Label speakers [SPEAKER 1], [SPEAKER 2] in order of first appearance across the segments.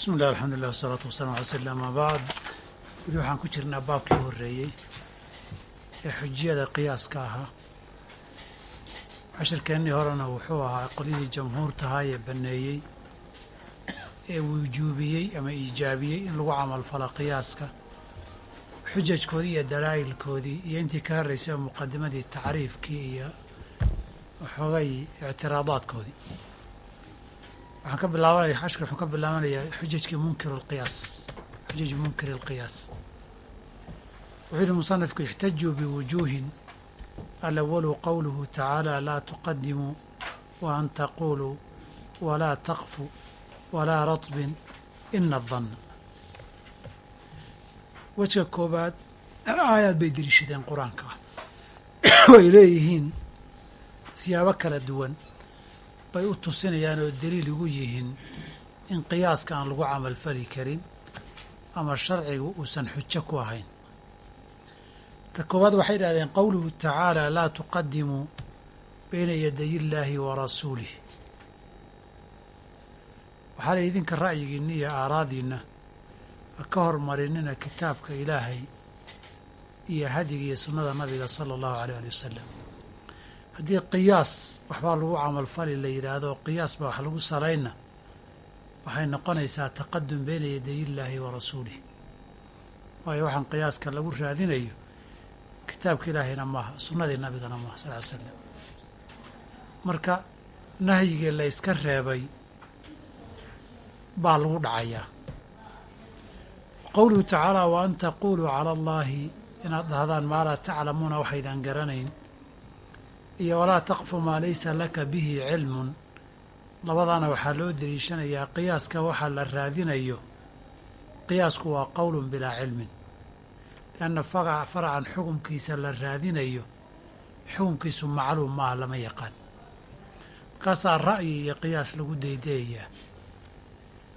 [SPEAKER 1] bismi illah alxamdulilah wasalaatu wasalam ala sl ama bacd weli waxaan ku jirnaa baabkii horreeyey ee xujiyada qiyaaska ahaa. Cashirkeennii horena wuxuu ahaa qolyihii jamhuurtahaa ee banneeyey ee wujuubiyey ama iijaabiyey in lagu camalfalo qiyaaska. Xujajkoodii iyo dalaa'ilkoodii iyo intii ka horreysay oo muqadimadii tacriifkii iyo xoogay ictiraadaadkoodii waxaan ka bilaabanaya cashka wuxuu ka bilaabanayaa xujajkii munkir alqiyaas xujaj munkir alqiyaas wuxuu yihi musanifku ixtajuu biwujuuhin alawalu qowluhu tacaala laa tuqadimuu wa an taquluu walaa taqfu walaa ratbin ina adanna wejka koobaad aayaad bay deliishadeen qur'aanka. Ah way leeyihiin siyaabo kala duwan bay u tusinayaan oo daliil ugu yihiin in qiyaaska aan lagu camalfali karin ama sharcigu uusan xujo ku ahayn. Ta koowaad waxay idhahdeen qowluhu tacaala laa tuqadimuu bayna yaday illaahi wa rasuulih waxaa la idinka ra'yigiinna iyo aaraadiinna ha ka hormarinina kitaabka ilaahay iyo hadiga iyo sunnada nabiga sala allahu aleyh ali wasalam haddii qiyaas waxbaa lagu camalfali la yidhaahdo qiyaas baa wax lagu salayna waxay noqonaysaa taqadum beyna yaday illaahi wa rasuulih waayo waxaan qiyaaska lagu raadinayo kitaabka ilaahayna maaha sunnadii nabigana maaha sal ly slam marka nahyigii la yska reebay baa lagu dhacayaa. Qowluhu tacaala wa an taquluu cala allaahi inaad dhahdaan maa laa taclamuuna waxaydaan garanayn iyo walaa taqfu maa laysa laka bihi cilmun. Labadaana waxaa loo deliishanayaa qiyaaska waxaa la raadinayo. Qiyaasku waa qowlun bilaa cilmin. Lianna faracan xukumkiisa la raadinayo xukumkiisu macluum maaha lama yaqaan. Markaasaa ra'yi iyo qiyaas lagu daydayayaa.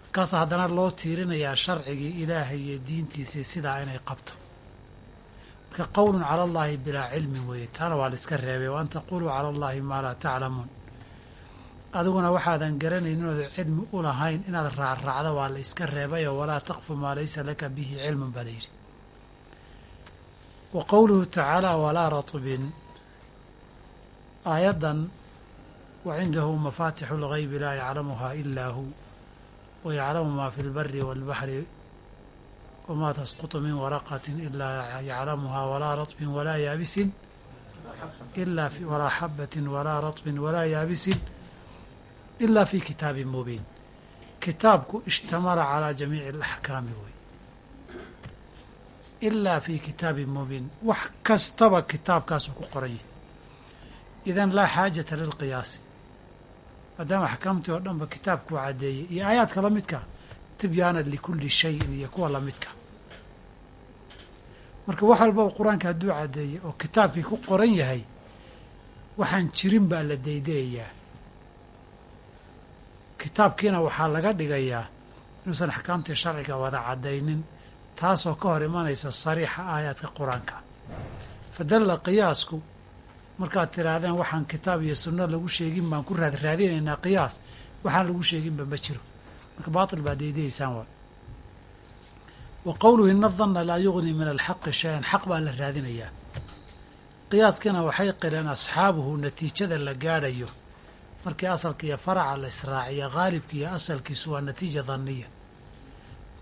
[SPEAKER 1] Markaasaa haddana loo tiirinayaa sharcigii ilaahay iyo diintiisii sidaa inay qabto marka qowlun cala allaahi bilaa cilmin weeye. Taana waa la iska reebay wa an taquluu cala allaahi maa laa taclamuun. Adiguna waxaadan garanayn inooda cilmi u lahayn inaad raacraacda waa la iska reebayoo walaa taqfu maa laysa laka bihi cilmun baa la yidhi. Wa qowluhu tacaala walaa ratbin. Aayaddan wa cindahu mafaatixu lgaybi laa yaclamuhaa ilaa hu wa yaclamu maa fi lbari waalbaxri wmaa tasqutu min waraqatin ilaa yaclamuhaa walaa ratbin walaa yaabisin ilaa walaa xabatin walaa ratbin walaa yaabisin ilaa fi kitaabin mubiin kitaabku ishtamala calaa jamiici alaxkaami wey ilaa fi kitaabin mubiin wax kastaba kitaabkaasuu ku qoran yahay idan laa xaajata lilqiyaasi maadaama axkaamtii oo dhanba kitaabkuu caddeeyey iyo aayaadka la tibyaana likulli shayin iyo kuwa lamidka marka wax walbaba qur'aanka hadduu caddeeyey oo kitaabkii ku qoran yahay waxaan jirin baa la daydayayaa. Kitaabkiina waxaa laga dhigayaa inuusan axkaamtii sharciga wada caddaynin taasoo ka hor imanaysa sariixa aayaadka qur'aanka. Fadalla qiyaasku markaad tidhaahdeen waxaan kitaab iyo sunno lagu sheegin baan ku raad raadinaynaa qiyaas waxaan lagu sheeginba ma jiro marka baatil baa daydayaysaan waa wa qowluhu ina danna laa yugni min alxaqi shay-an. Xaq baa la raadinayaa qiyaaskiina waxay qireen asxaabuhu natiijada la gaadhayo. Markii asalka iyo faraca la israaciyo haalibka iyo asalkiisu waa natiija danniya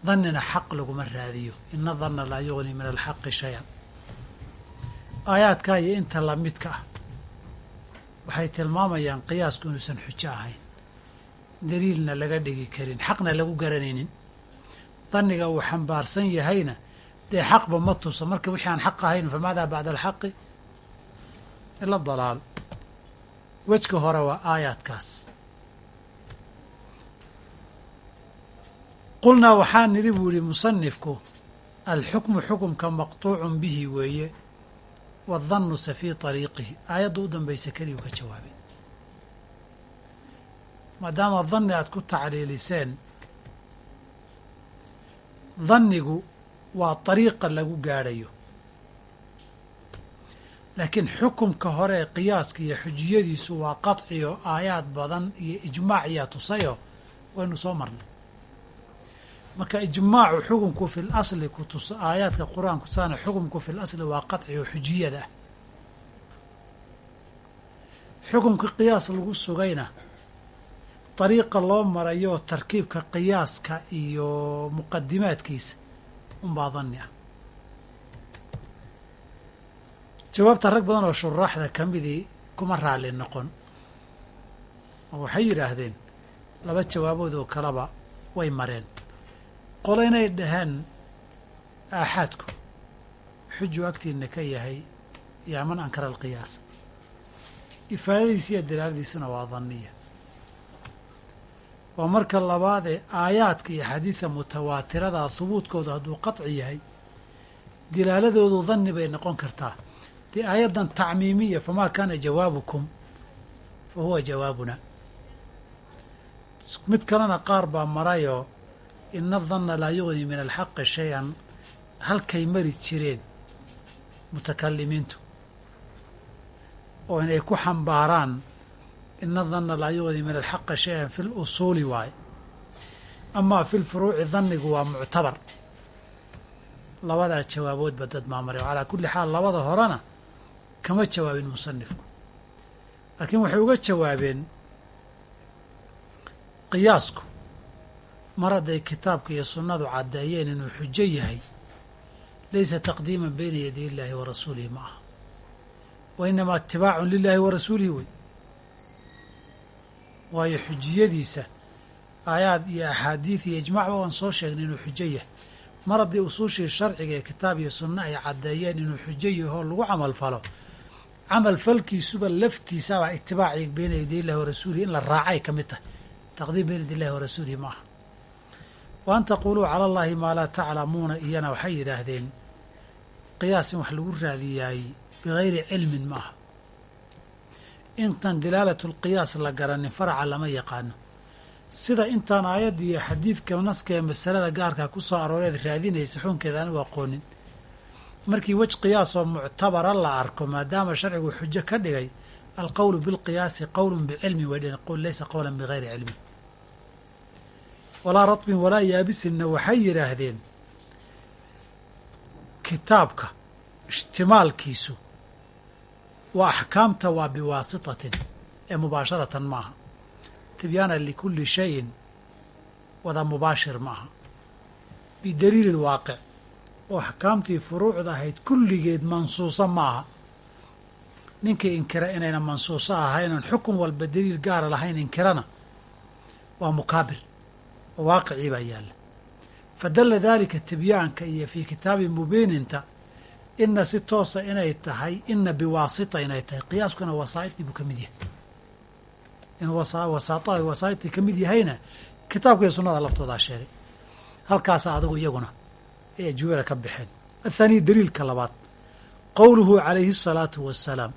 [SPEAKER 1] dannina xaq laguma raadiyo. Ina danna laa yugni min alxaqi shay-an. Aayaadkaa iyo inta lamidka ah. Waxay tilmaamayaan qiyaasku inuusan xujo ahayn daliilna laga dhigi karin xaqna lagu garanaynin. Danniga uu xambaarsan yahayna dee xaqba ma tuso. Marka wixii aan xaq ahayn famaadaa bacda alxaqi ila dalaal. Wejka hore waa aayaadkaas. Qulnaa waxaa nidhi buu yihi musanifku alxukmu xukumka maqtuucun bihi weeye wadannu se fii طariiqihi aayadda u dambaysa keliyuu ka jawaabay maadaama danni aad ku tacliiliseen. Dannigu waa dariiqa lagu gaadhayo. Laakiin xukumka hore ee qiyaaska iyo xujiyadiisu waa qaطciyo aayaad badan iyo ijmaac iyaa tusayo waynu soo marnay. Marka ijmaacu xukunku fi lasli kutus aayaadka qur'aanku tusaana xukunku fi lasli waa qaطci oo xujiyada. Ah xukunka qiyaas lagu sugayna dariiqa loo marayo tarkiibka qiyaaska iyo muqadimaadkiisa unbaa danni ah jawaabta rag badan oo shuraaxda ka midii kuma raalli noqon oo waxay yidhaahdeen laba jawaabood oo kaleba way mareen qolo inay dhaheen aaxaadku xuju agtiina ka yahay yaa man ankara alqiyaas ifaadadiisa iyo dalaaladiisuna waa danniya waa marka labaadee aayaadka iyo xadiida mutawaatirada hubuudkooda hadduu qaطci yahay dilaaladoodu danni bay noqon kartaa. Dee aayaddan tacmiimiya famaa kaana jawaabukum fa huwa jawaabuna. Mid kalena qaar baa marayoo ina danna laa yugni min alxaqi shay-an halkay mari jireen mutakalimiintu oo inay ku xambaaraan ina danna laa yugni min alxaqi shay-an fi lusuuli waaye amaa fi lfuruuci dannigu waa muctabar labadaa jawaaboodba dad maamaray calaa kulli xaal labada horena kama jawaabin musanifku laakiin waxay uga jawaabeen qiyaasku mar hadday kitaabka iyo sunnadu caddeeyeen inuu xujo yahay laysa taqdiiman bayna yaday illaahi wa rasuulihi ma aha wa inamaa itibaacun lilaahi wa rasuulihi waayo xujiyadiisa aayaad iyo axaadiid iyo ijmacba waan soo sheegnay inuu xujo yahay. Mar haddii usuushii sharciga ee kitaab iyo sunno ay caddeeyeen inuu xujo yahoo lagu camal falo camal falkiisuba laftiisabaa itibaacii bayna yaday illahi wa rasuulihi in la raacay ka mid tahay. Taqdiim bayna yadi illahi wa rasuulihi ma aha. Wa an taquuluu cala allahi maa laa taclamuuna iyana waxay yidhaahdeen qiyaas in wax lagu raadiyaay bigayri cilmin ma aha intan dilaalatu lqiyaas la garanin faraca lama yaqaano. Sida intaan aayadda iyo xadiidka naska ee masalada gaarkaa ku soo arooreed raadinaysa xukunkeeda anigu aqoonin. Markii wej qiyaasoo muctabara la arko maadaama sharcigu xujo ka dhigay alqowlu bilqiyaasi qowlun bicilmin way dheen laysa qowlan bigayri cilmin. Walaa ratbin walaa yaabisinna waxay yidhaahdeen kitaabka ishtimaalkiisu waa axkaamta waa biwaasitatin ee mubaasharatan maaha. Tibyaana likulli shayin wada mubaashir maaha. Bidaliili lwaaqic oo axkaamtii furuucda ahayd kulligeed mansuuso maaha. Ninkii inkira inayna mansuuso ahaynon xukun walba daliil gaara lahayn inkirana waa mukaabir oo waaqicii baa yaalla. Fadalla daalika tibyaanka iyo fii kitaabi mubiininta ina si toosa inay tahay ina biwaasita inay tahay. Qiyaaskuna wasaaidii buu ka mid yahay. Inuu wasaaada wasaaidii ka mid yahayna kitaabka iyo sunnada laftoodaa sheegay. Halkaasaa adigu iyaguna ay ajwibada ka baxeen. Athaaniya daliilka labaad. Qowluhu calayhi asalaatu wassalaam.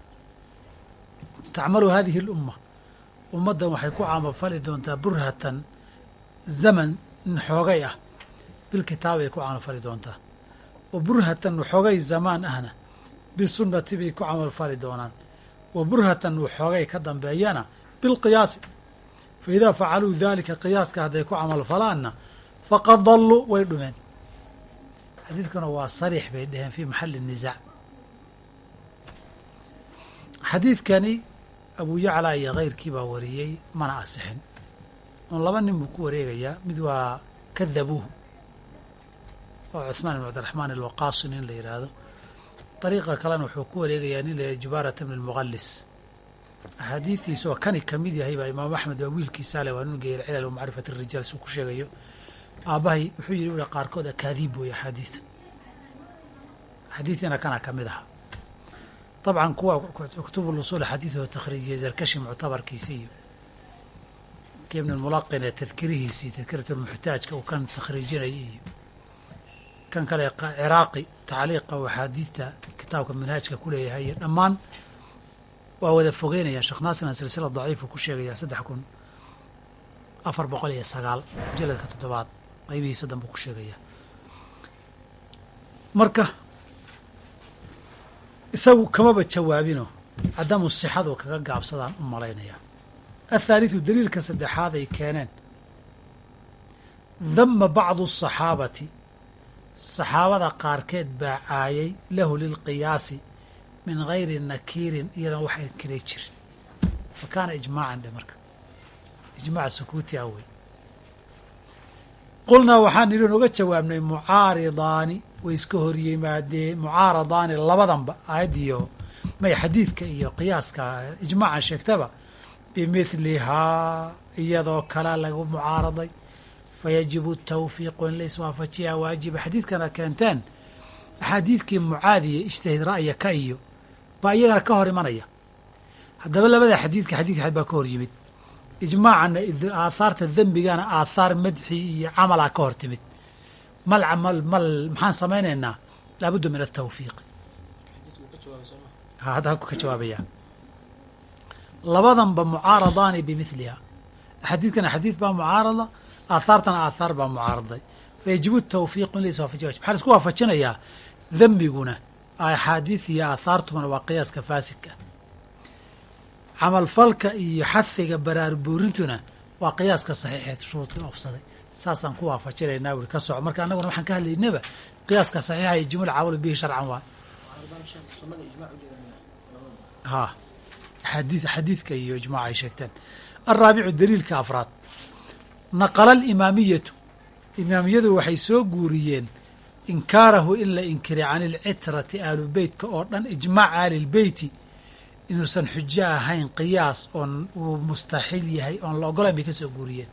[SPEAKER 1] Tacmalu hadihi alumma. Ummaddan waxay ku caamalfali doontaa burhatan zaman xoogay ah. Bilkitaab ay ku caamalfali doontaa wa burhatan waxoogay zamaan ahna bisunnati bay ku camalfali doonaan. Wa burhatan waxoogay ka dambeeyana bilqiyaasi fa idaa facaluu daalika qiyaaska hadday ku camalfalaanna faqad dalluu way dhumeen. Xadiidkuna waa sariix bay dheheen fii maxali nisaac xadiidkani abuu yaclaa iyo keyrkii baa wariyey mana asixin un laba nin buu ku wareegayaa mid waa kadabuuhu oo cuثmaan ibn cabdiraxmaan alwaqaasin in la yidhaahdo dariiqa kalena wuxuu ku wareegayaa nin la jubaarata bni lmuqalis axaadiistiisa oo kani ka yahay baa imaamu axmed waa wiilkiisaa le waa nin cilal macrifat rijaal suu ku sheegayo. Aabbahay wuxuu yidhi ula qaarkood akaadiib weeye axaadiista axaadiistiina kana ka aha. Dabcan kuwa kutubu lusul xadiid oo takhriijiyey zarkashi muctabarkiisi iyo kii ibn lmulaqin ee tadkirihiisii tadkirat lmuxtaajka uu kan takhriijinayay iyo kan kale ciraaqi tacliiqa oo axaadiidta kitaabka manhaajka ku leeyahay iyo dhammaan waa wada fogeynayaan sheekh naasirna silsila daciifu ku sheegayaa saddex kun afar boqol iyo sagaal mujaladka toddobaad qaybihiisa danbuu ku sheegayaa marka isagu kamaba jawaabino cadamu sixadu kaga gaabsadaan u malaynayaa athaalithu daliilka saddexaad ay keeneen dama bacdu asaxaabati saxaabada qaarkeed baa caayay lahu lilqiyaasi min gayri nakiirin iyadoon wax inkiray jirin. Fa kaana ijmaacan dhe marka. Ijmaac sukuuti ah wey qulnaa waxaan idhi oga jawaabnay mucaaridaani way iska hor yimaadeen mucaaradaani labadanba aayaddiyo may xadiidka iyo qiyaaska ijmaacan sheegtaba bimithlihaa iyadoo kale lagu mucaaraday fayajibu tawfiiqu in la iswaafajiyaa waajiba. Xadiidkana keenteen axaadiidkii mucaadiya ijtihid ra'ya ka iyo baa iyagana ka hor imanaya. Haddaba labada xadiidka xadidka xad baa ka hor yimid. Ijmaacana aathaarta dembigana aathaar madxi iyo camalaa ka hor timid. Mal camal mal maxaan samaynaynaa? Laabudda min atawfiiqi hadda halku ka jawaabaya labadanba mucaaradaani bimithliha xadiidkana xadiid baa mucaarada aathaartana aathaar baa mucaaraday fayajibu tawfiiqu in la iswaafajiya maxaa la isku waafajinayaa? Dembiguna axaadiid iyo aathaartumana waa qiyaaska faasidka. Camalfalka iyo xahiga baraarbuurintuna waa qiyaaska saxiixeed shuruudkii oobsaday saasaan ku waafajinaynaa wuri ka soco. Marka annaguna waxaan ka hadlaynaba qiyaaska saxiixa yajimul camalu bihi sharcan waay ha axaadii xadiidka iyo ijmaac ay sheegteen. Alraabicu daliilka afraad naqala alimaamiyatu. Imaamiyadu waxay soo guuriyeen inkaarahu in la inkiray can ilcitrati aalubeytka oo dhan ijmaac aalilbeyti inuusan xujo ahayn qiyaas oon uu mustaxiil yahay oon la ogolayn bay ka soo guuriyeen.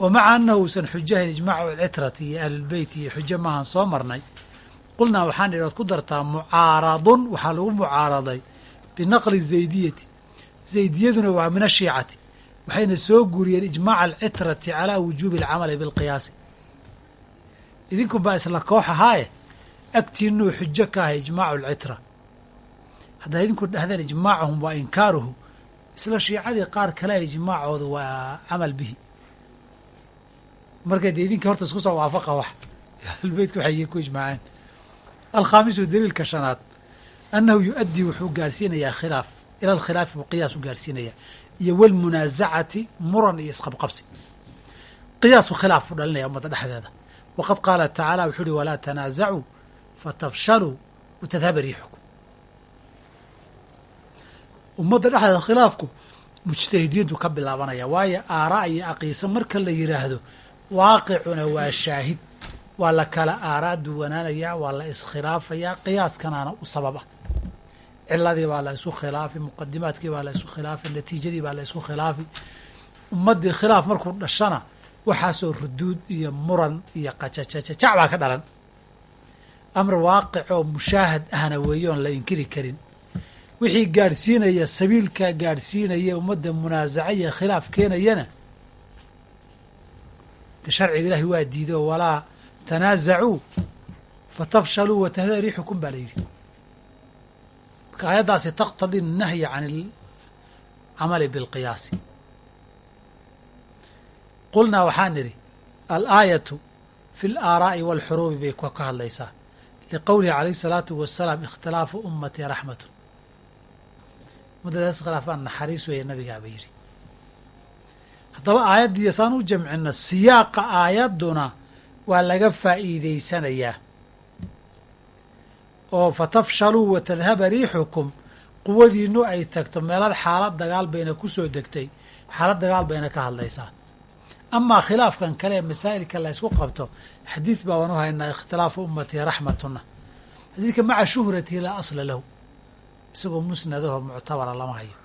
[SPEAKER 1] Wa maca annahu uusan xujo ahayn ijmaacu alcitrati iyo ahlilbeyti iyo xujo maahan soo marnay. Qulnaa waxaan idhi oad ku dartaa mucaaradun waxaa lagu mucaaraday binaqli zaydiyati. Zaydiyaduna waa min ashiicati waxayna soo guuriyeen ijmaaca alcitrati calaa wujuubi alcamali bilqiyaasi. Idinku baa isla koox ahaaye agtiinuu xujo ka ahay ijmaacu alcitra. Haddaa idinku dhahdeen ijmaacahum waa inkaaruhu isla shiicadii qaar kale ijmaacoodu waa camal bihi. Marka dee idinka horta isku soo waafaqa wax. Ahlulbeytka waxay ku ijmaaceen. Alkhaamisu daliilka shanaad annahu yu-addii wuxuu gaarhsiinayaa khilaaf ila alkhilaafi buu qiyaas u gaarhsiinayaa iyo walmunaasacati muran iyo isqabqabsi. Qiyaasu khilaaf u dhalinaya ummadda dhexdeeda. Waqad qaala tacaala wuxuu uhi walaa tanaasacuu fatafshaluu watadhaba riixukum ummadda dhexdeeda khilaafku mujtahidiintu ka bilaabanaya waayo aaraa iyo aqiisa marka la yidhaahdo waaqicuna waa shaahid waa la kala aaraa duwanaanayaa waa la iskhilaafayaa qiyaaskanaana u sababa ciladii baa la isku khilaafi muqadimaadkii baa la isku khilaafi natiijadii baa la isku khilaafi. Ummaddii khilaaf markuu dhashana waxaasoo ruduud iyo muran iyo qajajajajac baa ka dhalan. Amr waaqic oo mushaahad ahna weeye oon la inkiri karin. Wixii gaadhsiinaya sabiilkaa gaadhsiinaya ummadda munaasaca iyo khilaaf keenayana de sharciga ilaahi waa diido walaa tanaasacuu fatafshaluu watahda riixukum baa la yidhi marka aayaddaasi taqtadi nahya can alcamali bilqiyaasi. Qulnaa waxaan nidhi alaayatu fi alaaraa'i waalxuruubi bay ka hadlaysaa. Liqowlihi calayh isalaatu wasalaam ikhtilaafu ummatii raxmatun. Muddadaas khilaafaan naxariis weeye nabigaaba yidhi. Haddaba aayaddiiyo saan u jamcino siyaaqa aayadduna waa laga faa'iidaysanayaa oo fatafshaluu wa tadhaba riixukum quwadiinu ay tagto meelad xaalad dagaal bayna ku soo degtay xaalad dagaal bayna ka hadlaysaa. Amaa khilaafkan kale masaa'ilka la ysku qabto xadiid baa waan u haynaa ikhtilaafu ummatii raxmatuna. Xadiidka maca shuhratihi laa asla lahu. Isagoo musnadaho muctabara lama hayo.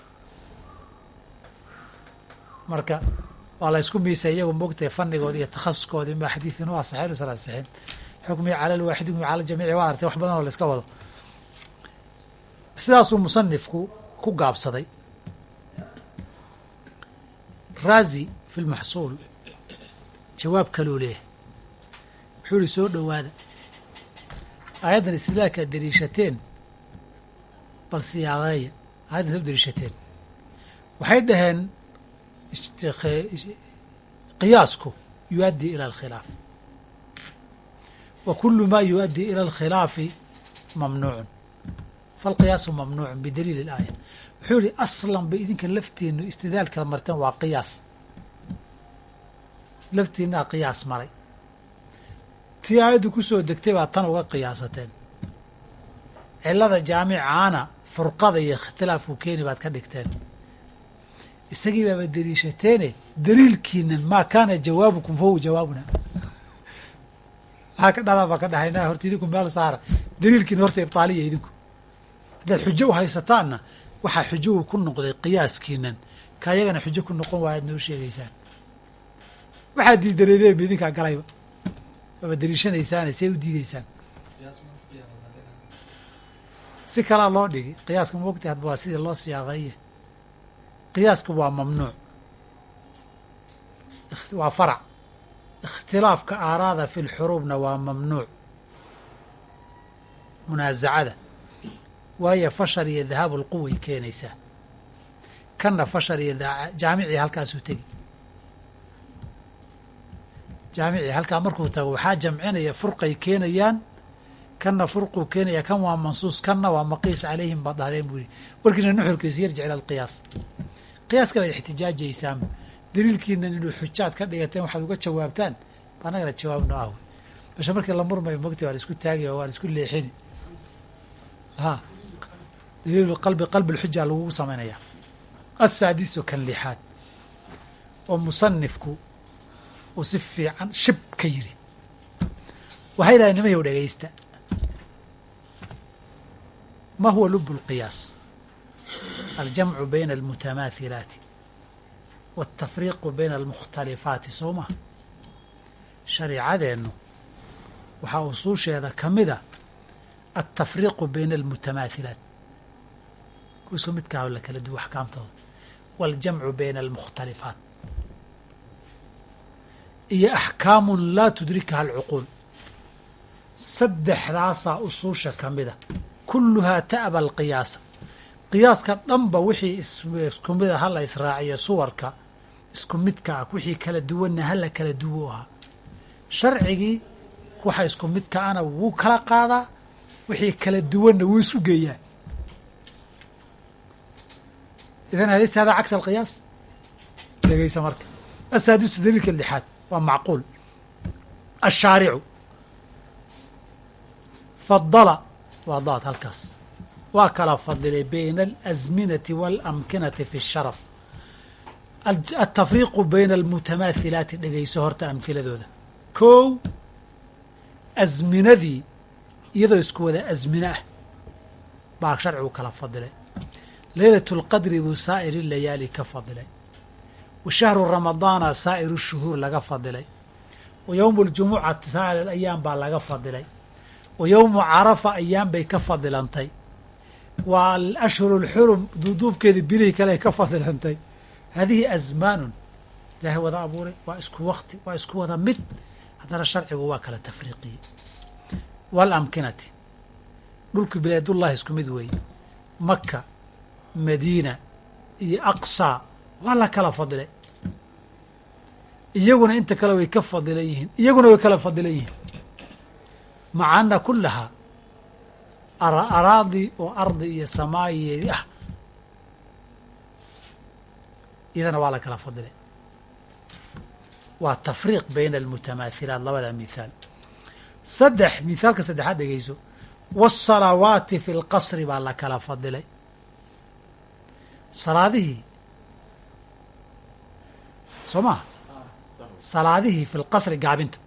[SPEAKER 1] Marka waa la ysku miisay iyagu moogtahay fannigoodi iyo takhasuskoodii ma xadiidin u asaxeen usan asixin xukmii cala lwaaxid xukmi cala jamiici waa artay wax badan oo la iska wado. Sidaasuu musanifku ku gaabsaday. Raazi fi lmaxsuul jawaab kaluu leeyahay wuxuu ihi soo dhowaada. Aayaddan istidlaalka dariishateen bal siyaadeeya aayaddan soo dariishateen. Waxay dhaheen qiyaasku yu-addii ila alkhilaaf wa kulu ma yu-addii ila alkhilaafi mamnuucun. Falqiyaasu mamnuucun bidaliili ilaaya wuxuu yihi aslan bay idinka lafteenu istidaalka marteen waa qiyaas. Laftiinaa qiyaas maray. Tii aayaddu ku soo degtay baa tan uga qiyaasateen. Cillada jaamicaana furqada iyo ikhtilaafku keeni baad ka dhigteen. Isagii baaba deliishateene daliilkiinan maa kaana jawaabukum fahuwa jawaabuna maxaa ka baa ka dhahaynaa horta idinku meel saara daliilkiina horta ibtaaliya idinku. Haddaad xujo u haysataanna waxaa xujo uu ku noqday qiyaaskiinan ka ayagana xujo ku noqon waayaad noo sheegaysaan. Waxaad diidaneedeen ba idinkaa galayba waaba deliishanaysaane see u diideysaan si kalaa loo dhigi qiyaaska maogta hadba waa sidii loo siyaaqeeye qiyaaska waa mamnuuc. Waa farac ikhtilaafka aaraada fi lxuruubna waa mamnuuc munaasacada waayo fashal iyo dahaabu lquway keenaysaa kanna fashal iyo jaamicii halkaasuu tegi jaamicii halkaa markuu tago waxaa jamcinaya furqay keenayaan kanna furquu keenaya kan waa mansuus kanna waa maqiis calayhim baad dhahdeen buu yihi warkiina nuxurkiisu yarjic ila alqiyaas qiyaaska baad ixtijaajaysaanba daliilkiinan inuu xujaad ka dhigateen waxaad uga jawaabtaan? Annagana jawaabno ah wey basha markii la murmayo mogti waa isku taagaya waa isku leexini ha daliilu qalbi qalbi lxuja lagugu samaynaya asaadisu kan lixaad oo musanifku uu si fiican shib ka yiri. Waxay dhahay nimayow dhegaysta ma huwa lub اlqiyaas aljamcu bayna almutamaahilaati waاltafriiqu bayna almukhtalifaati soo ma shareicadeennu waxaa usuusheeda ka mida altafriiqu bayna almutamaahilaat kuwa isku midkaaba la kala duwo axkaamtooda waaljamcu bayna almukhtalifaat iyo axkaamun laa tudrikaha alcuquul saddexdaasaa usuusha ka mida kulluhaa ta'ba alqiyaasa qiyaaska dhanba wixii isku mida ha la israaciyo suwarka isku midka ah wixii kala duwanna hala kala duwo ahaa sharcigii waxa isku midka ana wuu kala qaadaa wixii kala duwanna wuu isu geeyaa. Idan alaysa hada cagsa alqiyaas? Dhegeysa marka. Asaadisu daliilka lixaad waa macquul. Ashaaricu fadala waa daad halkaas. Waa kala fadilay bayna alasminati waalamkinati fi sharaf altafriiqu bayna almutamaahilaati dhegeyso horta amhiladooda kow asminadii iyadoo isku wada asmine ah. baa sharcigu kala fadilay leylatu lqadri buu saa'iri layaali ka fadilay wa shahru ramadaana saa'iru shuhuur laga fadilay wa yowmu ljumucati saa'ir alayaam baa laga fadilay wa yowmu carafa ayaam bay ka fadilantay waa alashhuru alxurum duuduubkeedii bilihii kale ay ka fadilantay hadihi asmaanun ilaahay wada abuuray waa isku wakti waa isku wada mid haddana sharcigu waa kala tafriiqiyey waalamkinati dhulku bilaadullahi isku mid weeye maka madiina iyo aqsaa waa la kala fadilay iyaguna inta kale way ka fadilan yihiin iyaguna way kala fadilan yihiin maca ana kulahaa oo ardi iyo samaayi ah iyadana waa la kala fadilay waa tafriiq bayna almutamaahilaat labada mithaal saddex mithaalka saddexaad dhegeyso waasalawaati fi lqasri baa la kala fadilay salaadihii. Soo maha salaadihii fi lqasri gaabinta.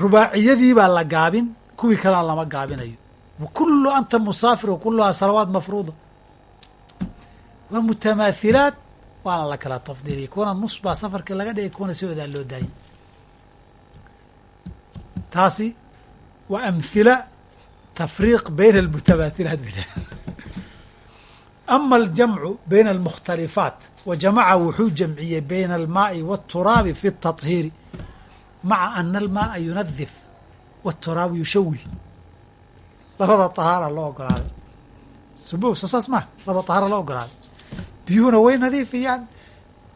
[SPEAKER 1] Rubaaciyadii baa la gaabin kuwii kalena lama gaabinayo. Wa kullu anta musaafir wa kulluhaa salawaat mafruuda waa mutamaahilaat waana la kala tafdiiliyay. Kuwana nus baa safarkii laga dhigay kuwana sidoodaa loo daayay. Taasi waa amhila tafriiq bayna almutamaahilaat bay ama aljamcu bayna almukhtalifaat wa jamaca wuxuu jamciyey bayna almaa'i waaturaabi fi اtaطhiiri maca ana almaaa yunadif waaturaabu yushawih labada tahaara loo ogolaaday subo soo saas maha laba tahaara loo ogolaaday biyuhuna way nadiifiyaan.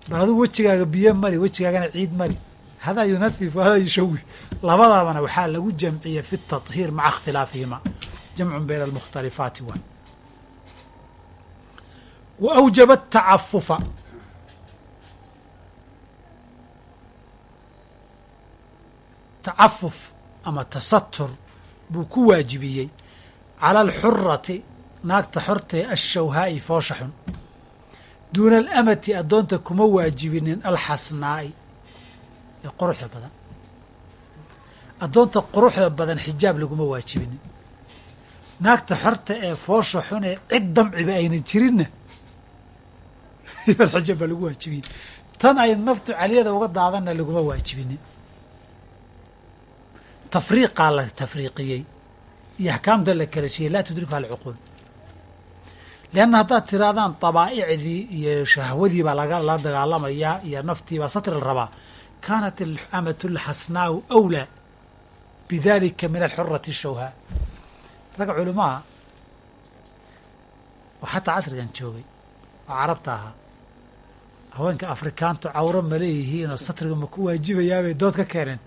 [SPEAKER 1] Bal aduu wejigaaga biyo mali wejigaagana ciid mali hadaa yunaifu hadaa yushawi labadaabana waxaa lagu jamciyey fi tahiir maca ikhtilaafihima. Jamcu bayna almukhtalifaati wa wa awjaba atacafufa tacafuf ama tasatur buu ku waajibiyey. Cala alxurati naagta xortee ashawhaa'i foosha xun duuna alamati addoonta kuma waajibinin alxasnaa'i ee quruxda badan. Addoonta quruxda badan xijaab laguma waajibinin. Naagta xorta ee foosha xun ee cid damciba aynan jirinna xijaab baa lagu waajibiyey tan ay naftu caliyada uga daadanna laguma waajibinin. Tafriiqaa la tafriiqiyey. Iyo axkaamta la kala shiyey laa tudrikuha alcuquul leanna haddaad tirahdaan dabaa'icdii iyo shahwadii baa lagala dagaalamayaa iyo naftii baa satri la rabaa kaanat amatu lxasnaau awlaa bidalika min alxurati shawhaa ragga culimaha oo xataa casrigan joogay oo carabta ahaa haweenka afrikaantu cawro ma leeyihiinoo satriga ma ku waajibayaabay dood ka keeneen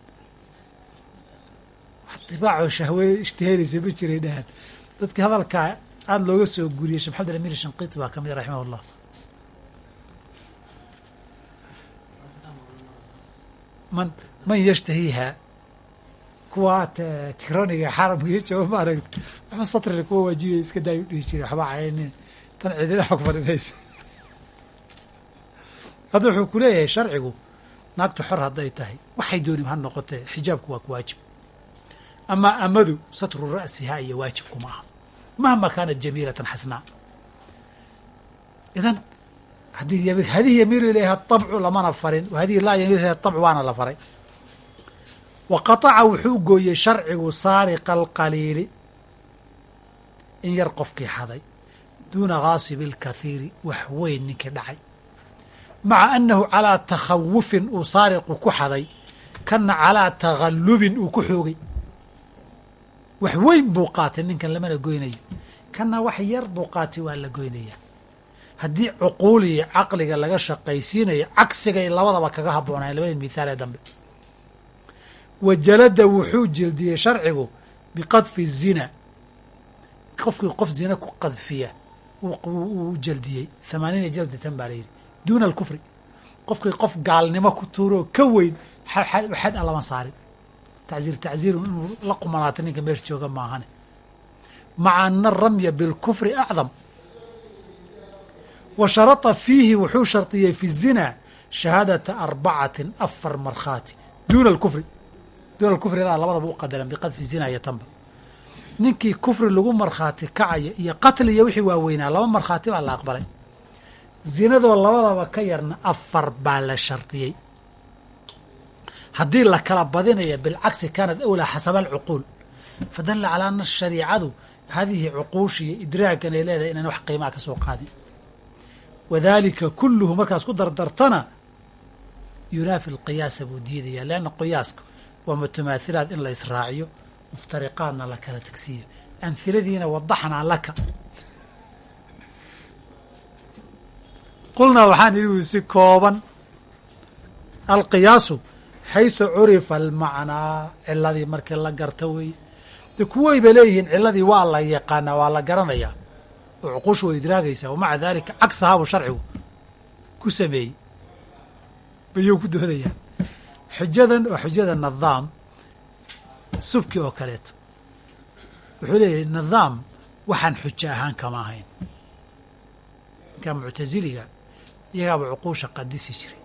[SPEAKER 1] dibaaco shahwe ishtiheeleysa ma jiray dhahan dadkii hadalkaa aada looga soo guriyey shee maxamed alamir shanqiiti baa ka mid raximah ullah man man yashtahiiha kuwa tikroniga xaramka jooga ma aragti waxba satrina kuwa waajibaya iska daay u dhihi jiray waxba caynin. Tan cidina xog fadhi maysa hadda wuxuu ku leeyahay sharcigu naagtu xor hadday tahay. Waxay doonim ha noqotee xijaabku waa ku waajib. Amaa amadu satru ra'sihaa iyo waajibkuma aha mahma kaanat jamiilatan xasnaa idan haddii hadihi yamiilu ilayha طabcu lamana farin hadihi laa yamiilu ilayha طabcu waana la faray wa qataca wuxuu gooyey sharcigu saariqa alqaliili in yar qofkii xaday duuna gaasibi اlkathiiri wax weyn ninkii dhacay maca annahu calaa takhawufin uu saariqu ku xaday kana calaa taghallubin uu ku xoogay wax weyn buu qaatay ninkan lamana goynayo. Kana wax yar buu qaatay waa la goynaya. Haddii cuquul iyo caqliga laga shaqaysiinayo cagsigay labadaba kaga habboonayen labadii mithaal ee dambe. Wa jalada wuxuu jildiyey sharcigu biqadfi zina. Qofkii qof zina ku qadfiya uu jaldiyey thamaaniina jaldatan baa layidhi duuna alkufri. Qofkii qof gaalnimo ku tuuroo ka weyn xad a lama saarin tacziir tacziiru inuu la qumanaato ninka meesha jooga maahane maca ana aramya bilkufri acdam wa sharata fiihi wuxuu shardiyey fi zina shahaadata arbacatin afar markhaati duuna alkufri duuna alkufridaa labadaba u qadaran biqadfi zina iyo tanba ninkii kufri lagu markhaati kacaya iyo qatli iyo wixii waaweynaa laba markhaati baa la aqbalay zinadoo labadaba ka yarna afar baa la shardiyey haddii la kala badinaya bilcagsi kaanat awlaa xasaba alcuquul. Fadalla calaa ana shariicadu hadihi cuquushi iyo idraagan ay leedahay inaan wax qiimaa ka soo qaadin wadalika kulluhu markaas ku dardartana yunaafi alqiyaasa buu diidaya leanna qiyaaska waa mutamaahilaad in la israaciyo muftariqaadna la kala tagsiiyo. Amhiladiina wadaxnaa laka. Qulnaa waxaan idhi si kooban alqiyaasu xaysu curifa almacnaa ciladii markii la garta weeye de kuway bay leeyihiin ciladii waa la yaqaanaa waa la garanayaa oo cuquushu way idraagaysaa wamaca daalika cagsahaabuu sharcigu ku sameeyey. Bayuu ku doodayaan. Xujadan waa xujada nadaam subki oo kaleeto. Wuxuu leeyahay nadaam waxaan xujo ahaan kama ahayn. Ninkaa muctasiliga iyagaaba cuquusha qadisi jiray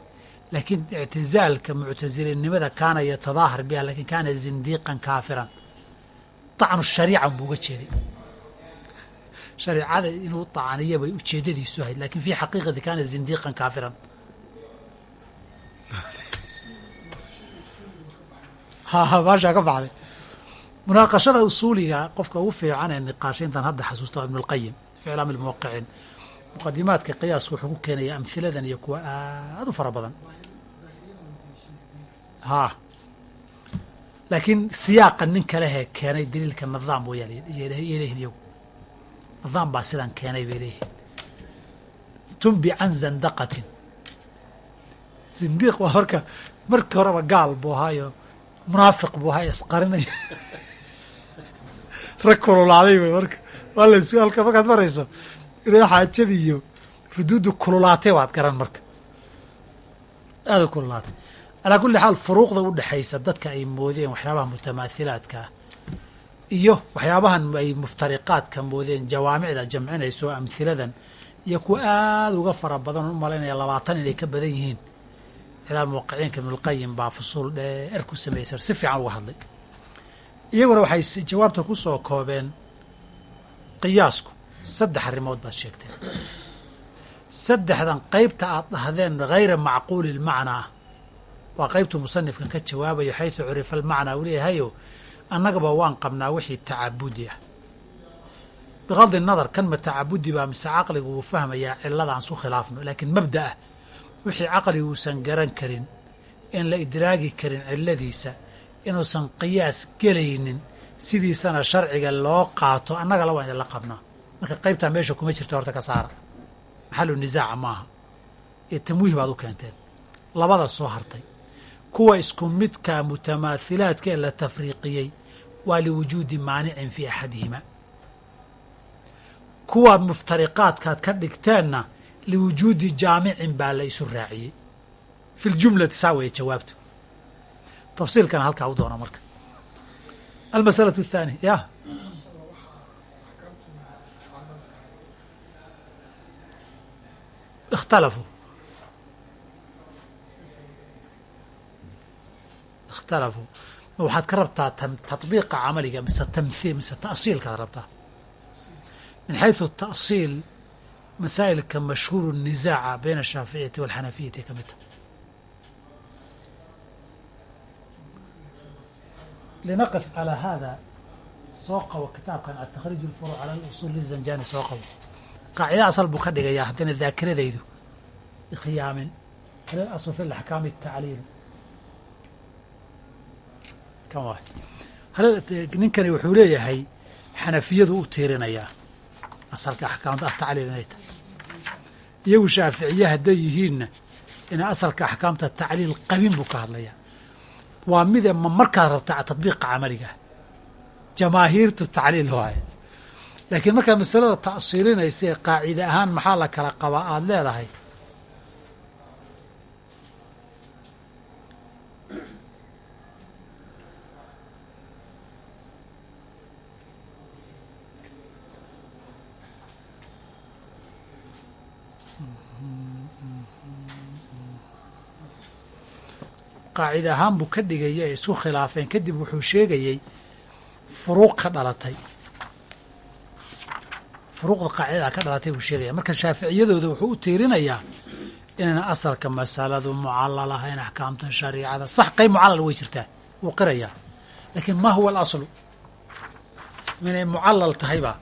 [SPEAKER 1] laakiin ictizaalka muctasilinimada kaana yatadaahar biha laakiin kaana zindiiqan kaafiran acnu shariican buu uga jeeday shariicada inuu acaniya bay ujeedadiisu ahayd laakiin fi xaqiiqati kaana zindiiqan kaafiran baashaa ka baxday munaaqashada usuuliga qofka ugu fiican ee niqaashayntan hadda xasuusta waa fi iclaami lmuwaqiciin muqadimaadka qiyaasku wuxuu ku keenaya amhiladan iyo kuwa aada u fara badan ha. Laakiin siyaaqa nin kalehee keenay daliilka nadaam wayay leeyihiin iyagu nadaam baa sidan keenay bay leeyihiin tumbi can zandaqatin. Zindiiq waa marka markii horeba gaal buu ahaayo munaafiq buu ahaa isqarinaya rag kululaaday wey marka waa la halka markaad marayso xaajada iyo ruduuddu kululaatay waad garan marka. Aada u kululaatay calaa kulli xaal furuuqda u dhexaysa dadka ay moodeen waxyaabaha mutamaahilaadka ah iyo waxyaabahan ay muftariqaadka moodeen jawaamicda jamcinayso amhiladan iyo kuwa aada uga fara badan oo malaynaya labaatan inay ka badan yihiin. Ilaa muwaqiciinka ibnulqayim baa fusuul dheer ku samaysan si fiican uga hadlay. Iyaguna waxay jawaabta ku soo koobeen qiyaasku saddex arrimood baad sheegteen. Saddexdan qaybta aad dhahdeen hayra macquuli lmacnaa waa qaybtu musanifkan ka jawaabayo xaysu curifa almacnaa uu leeyahayo annagaba waan qabnaa wixii tacabudi ah. Biqadi nadar kan ma tacabudi baa mise caqligu wuu fahmayaa ciladaan su khilaafno laakiin mabda ah wixii caqligu uusan garan karin in la idraagi karin ciladiisa inuusan qiyaas gelaynin sidiisana sharciga loo qaato annagala waan idinla qabnaa. Marka qaybtaa meesha kuma jirto horta ka saara. Maxalu nisaaca maaha. Ee tamwiih baad u keenteen. Labada soo hartay kuwa isku midka mutamaahilaadka ee la tafriiqiyey waa liwujuudi maanicin fii axadihima. Kuwaad muftariqaadkaad ka dhigteenna liwujuudi jaamicin baa la isu raaciyey. Fi ljumlati saa weeye jawaabtu. Tafsiilkana halkaa u doona marka. Almasalatu athaani ya. اkhtalafuu ikhtalafu ma waxaad ka rabtaa tatbiiqa camaliga mise tamhiil mise ta'siilkaad rabtaa min xaysu ta'siil masaa'ilka mashhuuru nisaaca bayna ashaaficiyati walxanafiyati ka mid ta linaqif calaa haada soo qabo kitaabkan atakriij lfuruc cala usuul lizanjaani soo qabo qaacida asal buu ka dhigayaa haddana daakiradaydu ikhyaamin alal asl fi laxkaami tacliil ninkani wuxuu leeyahay xanafiyadu u tiirinayaa asalka axkaamta atacliil inay tahay iyagu shaaficiye hadday yihiinna ina asalka axkaamta tacliil qabin buu ka hadlayaa. Waa mide ma markaad rabtaa tadbiiqa camaliga. Jamaahiirtu tacliil waaye laakiin markaad masalada ta'siilinaysa ee qaacide ahaan maxaa la kala qabaa aada leedahay qaacide ahaan buu ka dhigaya ay isku khilaafeen. Kadib wuxuu sheegayey furuuq ka dhalatay. Furuuqda qaacidada ka dhalatay buu sheegaya marka shaaficiyadooda wuxuu u tiirinayaa inayna asalka masaladu mucallal ahayn axkaamta shariicada sax qayb mucallal way jirtaa wuu qirayaa. Laakiin ma huwa alaslu? Inay mucallal tahayba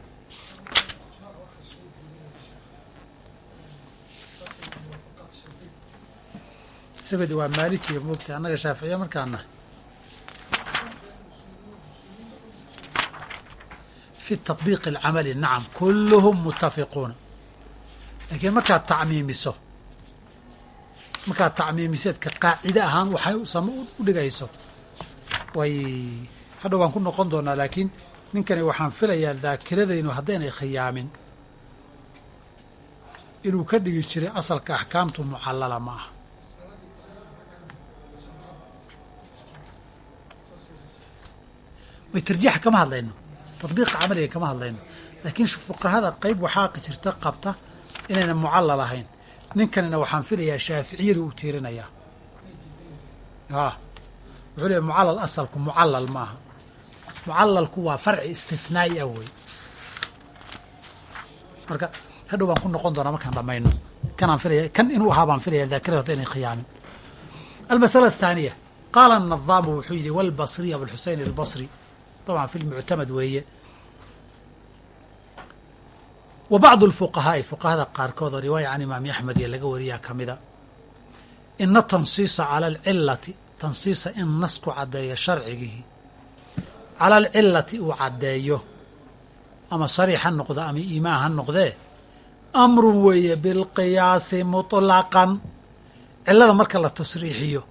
[SPEAKER 1] isagoo de waa maalikiya moogta annaga shaaficiya markaan nahay. Fi taطbiiq اlcamali nacam kulluhum mutafiquuna laakiin markaad tacmiimiso markaad tacmiimiseedka qaacide ahaan waxay sama u dhigayso. Way hadhow waan ku noqon doonaa laakiin ninkani waxaan filayaa daakiradaynu haddaynay khiyaamin. Inuu ka dhigi jiray asalka axkaamtu mucallala ma aha tarjiixa kama hadlayno. Tadbiiqa camaliga kama hadlayno. Laakiin fuqahada qayb waxaa jirta qabta inayna mucallal ahayn. Ninkanina waxaan filayaa shaaficiyadu uu tiirinayaa. Wuxuu leeya mucallal asalku mucallal ma aha. Waa farci istithnaa'i ah wey marka hadhow baan ku noqon doonaa markaan dhamayno. Kanaan filaya kan inuu ahaa baan filaya daakirada inay khiyaamin. Almasala athaaniya qaala anadaamu wuxuu yidhi walbasriy abulxusein albasri طبعا في المعتمد weeye wa bacdu الfuqahaa'i fuqahada qaarkood oo riwaaya can imaam axmed iyo laga wariyaa ka mida ina tansiisa cala alcilati tansiisa in nasku caddeeyo sharcigihii cala alcilati uu caddeeyo ama sariix ha noqdo ama iimaan ha noqdee amrun weeye bilqiyaasi muطlaqan cilada marka la tasriixiyo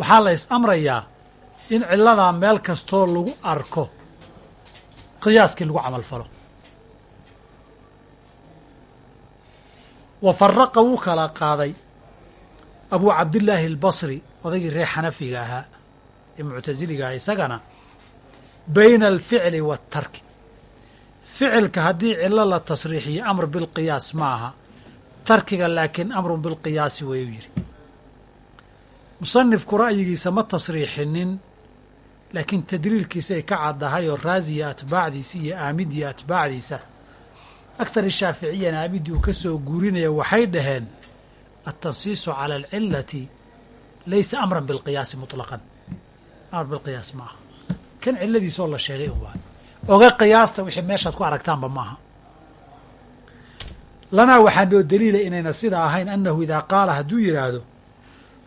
[SPEAKER 1] waxaa la is amrayaa in ciladaa meel kastoo lagu arko qiyaaskii lagu camal falo. Wa faraqa wuu kala qaaday abuu cabdillaahi albasri odaygii reer xanafiga ahaa ee muctasiliga aha isagana bayna alficli waatarki ficilka haddii cilo la tasriixiyo amr bilqiyaas ma aha. Tarkiga laakiin amrun bilqiyaasi wayuu yidhi. Musanifku ra'yigiisa ma tasriixinin laakiin tadriirkiisa ay ka caddahay oo raasiya atbaacdiisa iyo aamidiya atbaacdiisa. Aktar shaaficiyana aamidii uu ka soo guurinaya waxay dhaheen altansiisu cala alcilati laysa amran bilqiyaasi muطlaqan amar bilqiyaas ma aha. Kan ciladiisoo la sheegay un waa oga qiyaasta wixii meeshaad ku aragtaanba ma aha. Lanaa waxaa noo daliila inayna sida ahayn annahu idaa qaala hadduu yidhaahdo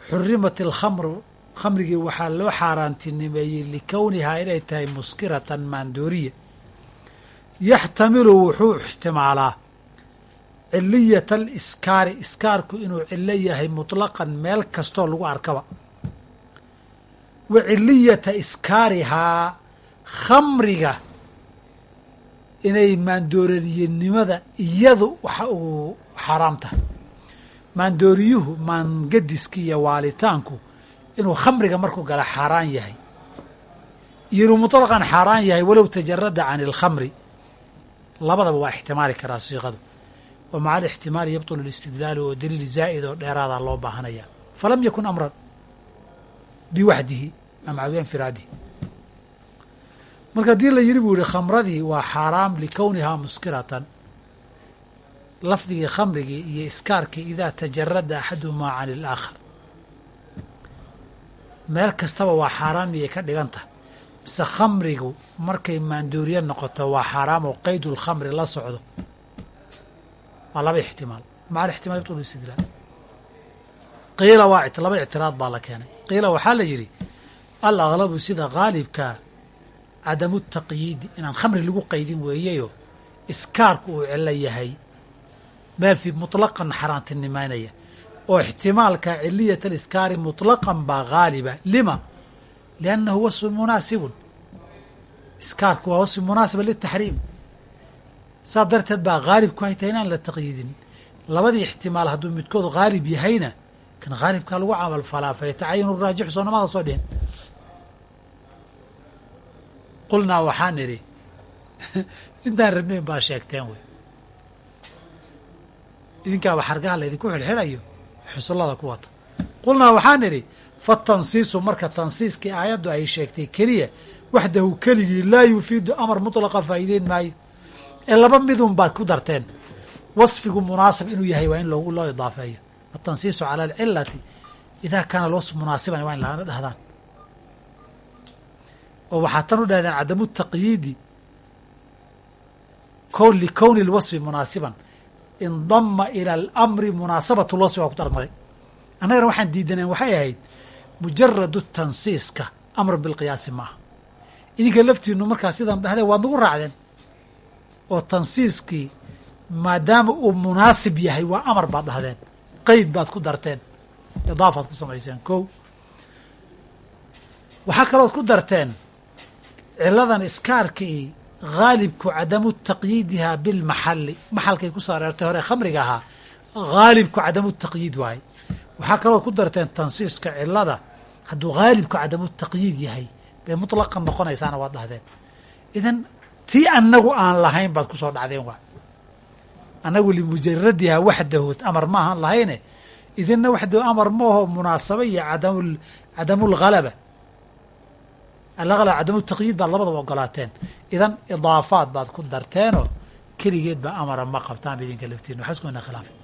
[SPEAKER 1] xurimat alkhamru khamrigii waxaa loo xaaraantinimeeyey likownihaa inay tahay muskiratan maandooriya yaxtamilu wuxuu ixtimaalaa ciliyata aliskaari iskaarku inuu cilo yahay muطlaqan meel kastoo lagu arkaba. Wa ciliyata iskaarihaa khamriga inay maandooriyanimada iyadu waxa uu xaaraam tahay. Maandooriyuhu maangadiski iyo waalitaanku inuu khamriga markuu gala xaaraan yahay iyo inuu muطlaqan xaaraan yahay walow tajarada can اlkhamri labadaba waa ixtimaali karaa siiqadu wa maca alixtimaali yabطulu اlistidlaalu oo daliil zaa'id oo dheeraadaa loo baahanaya falam yakun amran biwaxdihi ama biinfiraadihi marka haddii la yidhi buu yihi khamradii waa xaaraam likownihaa muskiratan lafdigii khamrigii iyo iskaarkii idaa tajarada axaduhumaa can اlaakhar meel kastaba waa xaaraam miyay ka dhigan tahay mise khamrigu markay maandooriye noqoto waa xaaraam oo qaydu lkhamri la socdo. Waa laba ixtimaal. Maca alixtimaal yabtulu istidlaal qiila waa laba ictiraad baa la keenay. Qiila waxaa la yidhi al aglabu sida haalibkaa cadamu taqyiidi inaan khamri lagu qaydin weeyayo iskaarku uu cilo yahay. Meel fi muطlaqan xaaraantinimaynaya oo ixtimaalka ciliyat aliskaari muطlaqan baa haaliba lima? Liannahu wasfun munaasibun. Iskaarku waa wasfi munaasiba liltaxriim. Saas darteed baa haalibku ay tahay inaan la taqyiidin. Labadii ixtimaal hadduu midkood haalib yahayna kan haalibkaa lagu camal falaa fayatacayanu raajixu soo namada soo dhihin qulnaa waxaan nidhi intaan rabnayn baa sheegteen wey. Idinkaaba xargaha laydinku xidhxidhayo xusullada ku wata. Qulnaa waxaan nidhi fatansiisu marka tansiiskii aayaddu ay sheegtay keliya waxdahu keligii laa yufiidu amar mutlaqa faa'iideyn maayo. Ee laba midun baad ku darteen wasfigu munaasib inuu yahay waa in loogu loo idaafeeyo. Atansiisu cala alcilati idaa kaana alwasf munaasiban waa in laana dhahdaan oo waxaa tan u dhahdeen cadamu taqyiidi kown likowni lwasfi munaasiban indama ila alamri munaasabat lwasfi waa ku darmaday annagana waxaan diidaneen waxay ahayd mujaradu tansiiska amran bilqiyaasi maaha. Idinka laftiinu markaa sidaan dhahdeen waad nagu raacdeen. Oo tansiiskii maadaama uu munaasib yahay waa amar baad dhahdeen qeyd baad ku darteen idaafaad ku samayseen kow waxaa kalood ku darteen ciladan iskaarkii haalibku cadamu taqyiidihaa bilmaxali maxalkay ku soo areertay hore khamriga ahaa haalibku cadamu taqyiid waaye waxaa kaloo ku darteen tansiiska cilada hadduu haalibku cadamu taqyiid yahay bay mutlaqan noqonaysaana waad dhahdeen idan tii annagu aan lahayn baad ku soo dhacdeen waa annagu limujaradihaa waxdahu amar ma ahaan lahayne idinna waxdahu amar maaho munaasaba iyo cadam cadamulhalaba alaqla cadamu taqyiid baad labadaba ogolaateen. Idan idaafaad baad ku darteenoo keligeed baa amara ma qabtaan idinka laftiin waxaa isku ina khilaafay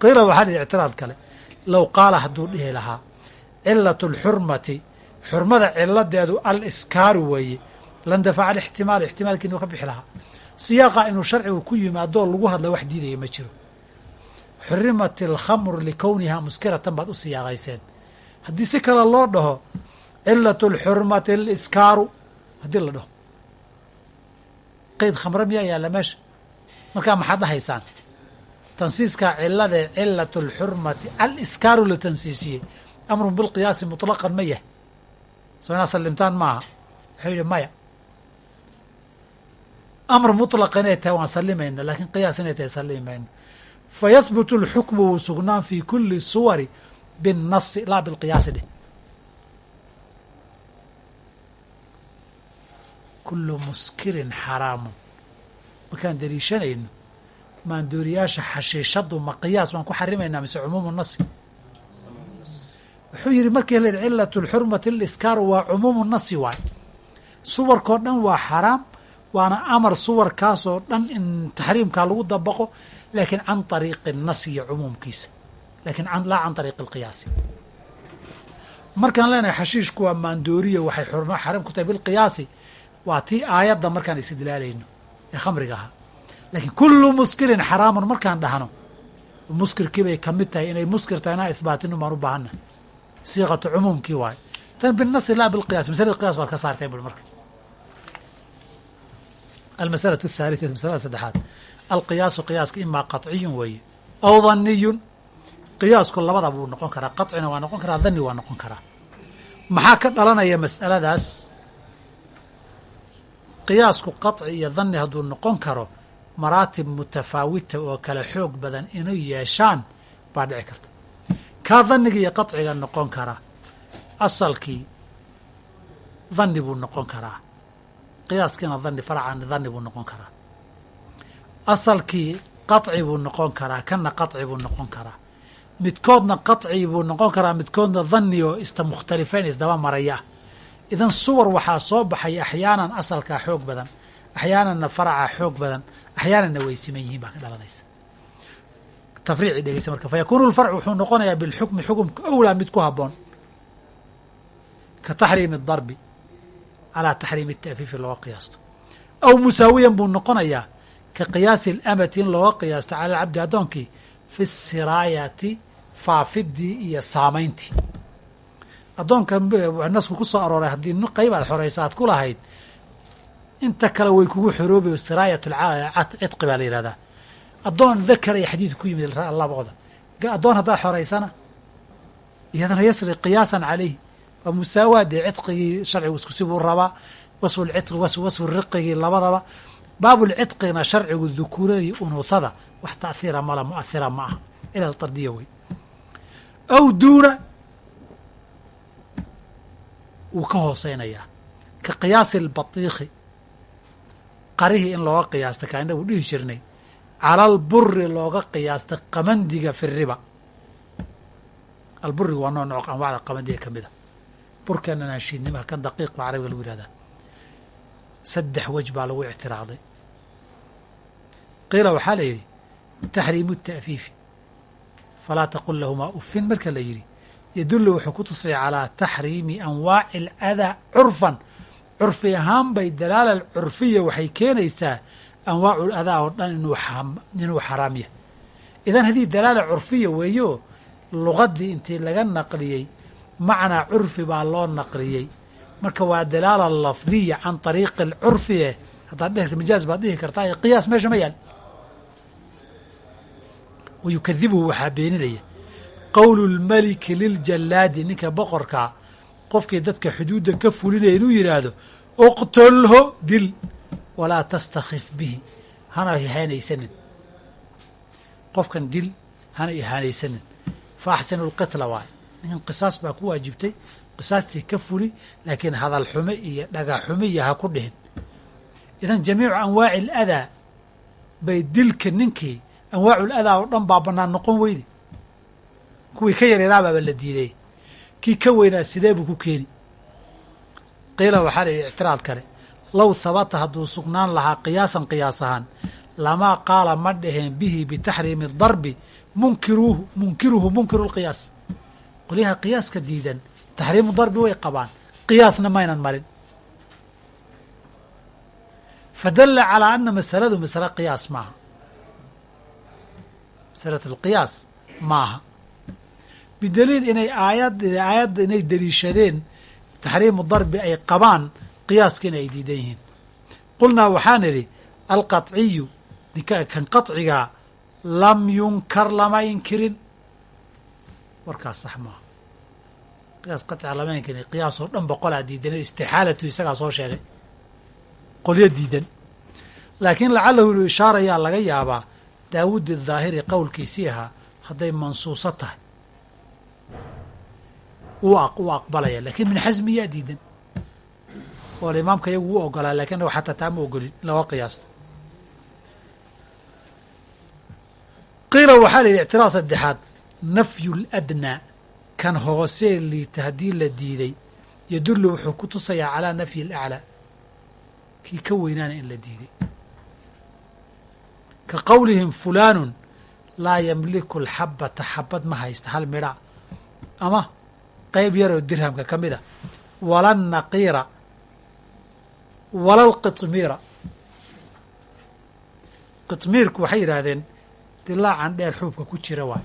[SPEAKER 1] qiila waxaa dhihi ictiraad kale. Low qaala hadduu dhihi lahaa cilat اlxurmati xurmada ciladeedu aliskaaru weeye. Landafaca alixtimaal ixtimaalkii inuu ka bixi lahaa. Siyaaqa inuu sharcigu ku yimaadoo lagu hadla wax diidaya ma jiro. Xurimat alkhamru likownihaa muskiratan baad u siyaaqayseen. Haddii si kale loo dhaho cilat اlxurmati aliskaaru haddii la dhaho qeyd khamre miyaa yaalla meesha markaa maxaad dhahaysaan tansiiskaa ciladee cilat اlxurmati aliskaaru la tansiisiyey amrun bilqiyaasi muطlaqan ma yah soo inaad sallimtaan maaha waxuu yihi maya amr muطlaqa inay tahay waan sallimayno lakin qiyaas inay tahay sallimi mayno fayahbutu اlxukmu wuu sugnaan fi kuli suwari biالnasi laa bilqiyaasi dheh kullu muskirin xaraamun markaan dariishanayno maandooriyaasha xashiishadu ma qiyaas baan ku xarimaynaa mise cumuumu nasi? Wuxuu yidhi markii la yidhi cilatu lxurmati aliskaaru waa cumuumu nasi waay. Suwarkoo dhan waa xaraam waana amar suwarkaasoo dhan in taxriimkaa lagu dabaqo laakiin can ariiqi nasi iyo cumuumkiisa. Laakiin laa can ariiqi alqiyaasi markaan leenahay xashiishku waa maandooriya waxay xaram ku tahay bilqiyaasi waa tii aayadda markaan istidlaalayno ee khamriga ahaa. Laakiin kullu muskirin xaraamun markaan dhahno muskirkii bay ka mid tahay inay muskir tahay inaa ihbaatinu baan u baahanna siiqatu cumuumkii waayo tan binasi laa bilqiyaas masalada qiyaas baad ka saarteen bui marka. Almasalatu athaalithat masalada saddexaad. Alqiyaasu qiyaaska imaa qaciyun weeye. Aw daniyun qiyaasku labada buu noqon karaa. Qacina waa noqon karaa dani waa noqon karaa. Maxaa ka dhalanaya mas'aladaas? qiyaasku qaci iyo danni hadduu noqon karo maraatib mutafaawita oo kale xoog badan inay yeeshaan baa dhici karta. Kaa danniga iyo qaciga noqon kara asalkii danni buu noqon karaa. Qiyaaskiina danni farcan danni buu noqon karaa. Asalkii qaci buu noqon karaa kanna qaci buu noqon karaa. Midkoodna qaci buu noqon karaa midkoodna danni oo ista mukhtalifayn isdaba maraya idan suwar waxaa soo baxay axyaanan asalkaa xoog badan axyaananna faraca xoog badan axyaananna way siman yihiin baa ka dhalanaysa. Tafriici dhegeysa marka fa yakuunu lfarcu wuxuu noqonayaa bilxukmi xukumka owlaa mid ku haboon ka taxriimi darbi calaa taxriimi ta'fiifi looga qiyaasto. Aw musaawiyan buu noqonayaa ka qiyaasi alamati in looga qiyaasto cala alcabdi addoonkii fi siraayati faafidii iyo saamayntii addoonka nasku ku soo arooray haddii qayb aad xoraysa aad ku inta kale way kugu xoroobi siraayat cidqi baa la yihahdaa addoon dakar ay xadiidku ku yimid labooda addoon haddaad xoraysana iyadana yasri qiyaasan calayh waa musaawaadee cidqigii sharcigu isku sibuu rabaa wasfulcidqi wasfu riqigii labadaba. Baabulcidqigna sharcigu dukuurada unuutada wax ta'hiira mala mu'ahira ma aha. Ila tardiya wey. Aw duuna wuu ka hooseynayaa. Ka qiyaasi albatiikhi qarihii in looga qiyaasta kaa inagu dhihi jirnay. Cala alburi looga qiyaasta qamandiga fi riba. Alburiga waa noo nooc anwaacda qamandiga ka mida. Burkeenan aan shiidnima kan daqiiq baa carabiga lagu yihahdaa saddex wej baa lagu ictiraaqday qiila waxaa la yidhi taxriimu ta'fiifi. Falaa taqul lahumaa ufin marka la yidhi yadullu wuxuu ku tusay calaa taxriimi anwaaci aladaa curfan. Curfi ahaan bay dalaala curfiya waxay keenaysaa anwaacu ladaa oo dhan inuu xaraam yahay. Idan haddii dalaala curfiya weeyo luqadii intii laga naqliyey macnaa curfi baa loo naqliyey. Marka waa dalaala lafdiya can طariiqi اlcurfi eh haddaad dheh majaaz baad dhihi kartaa qiyaas meesha ma yaal. Wayukadibuhu waxaa beeninaya qowlu اlmaliki liljallaadi ninka boqorkaa qofkii dadka xuduudda ka fulinaya inuu yidhaahdo uqtolho dil walaa tastakif bihi hana ihaanaysanin qofkan dil hana ihaanaysanin fa axsinu lqitla waay ninkan qisaas baa ku waajibtay qisaastii ka fuli laakiin hadal xume iyo dhaga xume ha ku dhihin idan jamiicu anwaaci aladaa bay dilka ninkii anwaacu ladaa oo dhan baa bannaan noqon weyde kuwii ka yaryaraabaaba la diiday kii ka weynaa sidee buu ku keeni? Qiila waxaa la yidhi ictiraad kale. Low habata hadduu sugnaan lahaa qiyaasan qiyaas ahaan lamaa qaala ma dhaheen bihi bitaxriimi darbi munkiruuhu munkiruhu munkiru lqiyaas qolyaha qiyaaska diidan taxriimu darbi way qabaan. Qiyaasna maynan marin. Fadalla calaa ana masaladu masale qiyaas maaha. Masalat alqiyaas maaha bidaliil inay aayad aayadda inay deliishadeen taxriimu darbi ay qabaan qiyaaskiina ay diidan yihiin qulnaa waxaan idhi alqaطciyu ninka kan qaطcigaa lam yunkar lama inkirin warkaas sax maaha qiyaas qaطciga lama inkirin qiyaasoo dhan boqolaa diidan istixaalatu isagaa soo sheegay qolyo diidan laakiin lacalahu inuu ishaarayaa laga yaabaa daawuud daahiri qowlkiisii ahaa hadday mansuuso tahay wuu aqbalaya laakiin ibn xasmi yaa diidan. Oo imaamka iyagu u ogolaa laakiin anago xataa taa ma ogolin in laga qiyaasto qiila waxaa la yidhi ictiraad saddexaad nafyu ladnaa kan hoosee liita haddii la diiday yadullu wuxuu ku tusayaa calaa nafyi alaclaa kii ka weynaana in la diiday. Ka qowlihim fulaanun laa yamliku alxabata xabad ma haysta hal midha ama qeyb yaroo dirhamka ka mid a. Wala naqiira. Wala alqitmiira qitmiirku waxay yidhaahdeen dilaacan dheer xuubka ku jira waay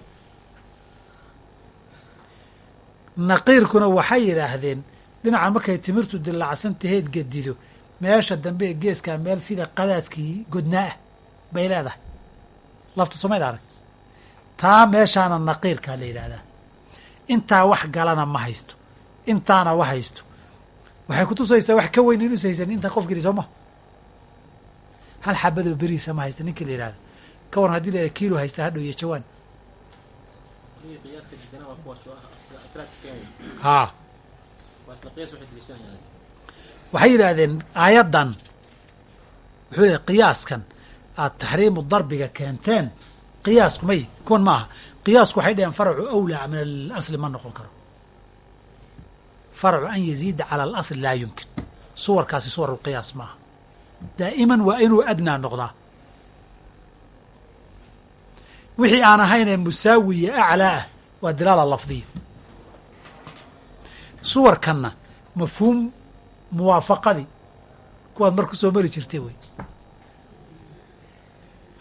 [SPEAKER 1] naqiirkuna waxay yidhaahdeen dhinacan markay timirtu dilaacsan taheed gedido meesha dambe ee geeskaa meel sida qadaadkii godnaa ah bay leedahay. Laftu somayd arag? Taa meeshaana naqiirkaa la yidhaahdaa intaa wax galana ma haysto. Intaana wa haysto. Waxay kutusaysaa wax ka weyn inuus haysanin intaa qof geli soo ma hal xabadoo beriisa ma haysta ninkii la yidhahdo ka waran haddii la yidhahdo kiilo haysta hadhow iyo jawaan. Haa. Waxay yidhaahdeen aayaddan wuxuu leey qiyaaskan aad taxriimu darbiga keenteen qiyaasku may kuwan ma aha qiyaasku waxay dhaheen faracu awlaa min alasli ma noqon karo. Faracu an yaziida cala alasli laa yumkin. Suwarkaasi suwarulqiyaas maaha daa'iman waa inuu adnaa noqdaa. Wixii aan ahaynee musaawiya aclaa ah waa dilaala lafdiya. Suwarkanna mafhuum muwaafaqadii kuwaad mar ku soo mari jirtay wey.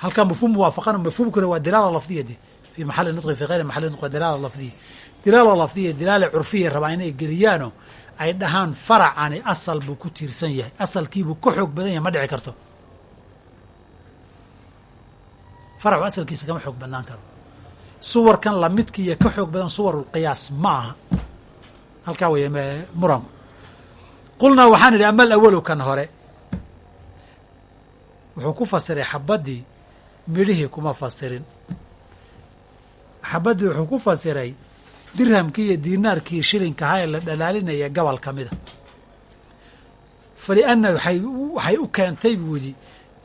[SPEAKER 1] Halkaa mafhuum muwaafaqana mafhuumkuna waa dilaala lafdiya de fii maxali nudqi fi gayri maxali nudqi dilaala lafdiya dilaala lafdiya dilaala curfiya rabaa inay geliyaano ay dhahaan faracani asal buu ku tiirsan yahay asalkiibuu ka xoog badan yahay ma dhici karto faracu asalkiisa kama xoog badnaan karo suwarkan lamidkiiyo ka xoog badan suwarulqiyaas ma aha halkaa wey muranku qulnaa waxaan idhi ama alawalu kan hore wuxuu ku fasiray xabaddii midhihii kuma fasirin xabaddii wuxuu ku fasiray dirhamkii iyo diinaarkii shilinkahaa ee la dhalaalinaya gobol ka mida falianna waxay u keentay buu yidhi